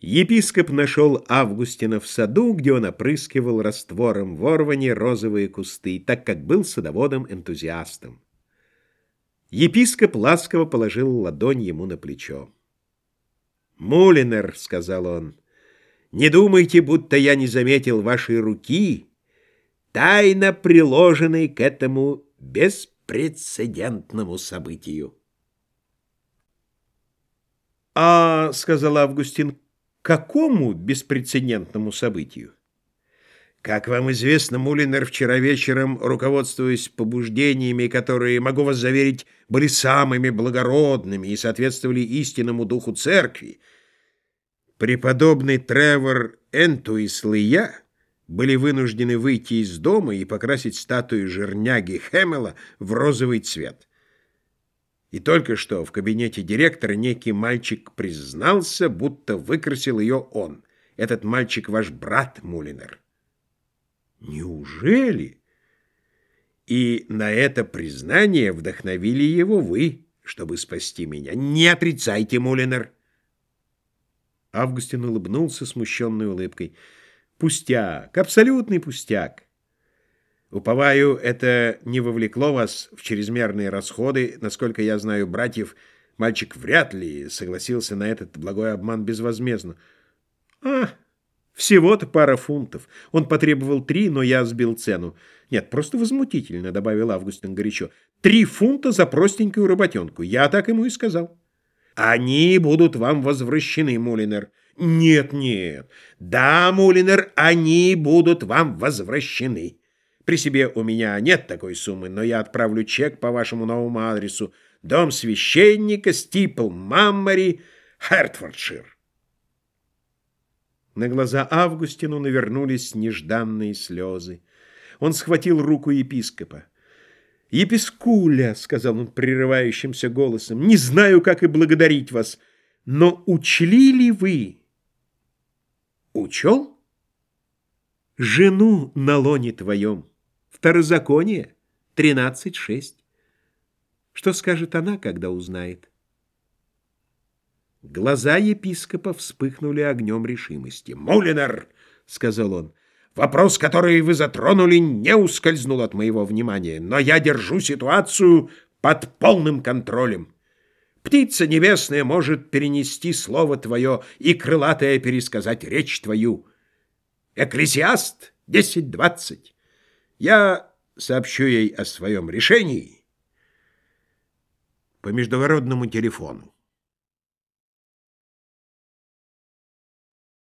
Епископ нашел Августина в саду, где он опрыскивал раствором ворвани розовые кусты, так как был садоводом-энтузиастом. Епископ ласково положил ладонь ему на плечо. «Мулинер», — сказал он, — «не думайте, будто я не заметил вашей руки, тайно приложенной к этому беспрецедентному событию». «А, — сказал Августин, — какому беспрецедентному событию?» Как вам известно, Мулинер вчера вечером, руководствуясь побуждениями, которые, могу вас заверить, были самыми благородными и соответствовали истинному духу церкви, преподобный Тревор Энтуис и я были вынуждены выйти из дома и покрасить статую жирняги Хэмела в розовый цвет. И только что в кабинете директора некий мальчик признался, будто выкрасил ее он. Этот мальчик ваш брат Мулинер. Неужели? И на это признание вдохновили его вы, чтобы спасти меня. Не отрицайте, Мулинер. Августин улыбнулся смущенной улыбкой. Пустяк, абсолютный пустяк. Уповаю, это не вовлекло вас в чрезмерные расходы. Насколько я знаю братьев, мальчик вряд ли согласился на этот благой обман безвозмездно. А, всего-то пара фунтов. Он потребовал три, но я сбил цену. Нет, просто возмутительно, добавил Августин горячо. Три фунта за простенькую работенку. Я так ему и сказал. Они будут вам возвращены, Мулинер. Нет, нет. Да, Мулинер, они будут вам возвращены. При себе у меня нет такой суммы, но я отправлю чек по вашему новому адресу. Дом священника, Стипл, Маммари, Хертфордшир. На глаза Августину навернулись нежданные слезы. Он схватил руку епископа. «Епискуля», — сказал он прерывающимся голосом, — «не знаю, как и благодарить вас, но учли ли вы?» «Учел?» «Жену на лоне твоем, второзаконие, тринадцать шесть. Что скажет она, когда узнает?» Глаза епископа вспыхнули огнем решимости. «Мулинер!» — сказал он. «Вопрос, который вы затронули, не ускользнул от моего внимания, но я держу ситуацию под полным контролем. Птица небесная может перенести слово твое и крылатая пересказать речь твою. Экклесиаст 10.20. Я сообщу ей о своем решении по международному телефону.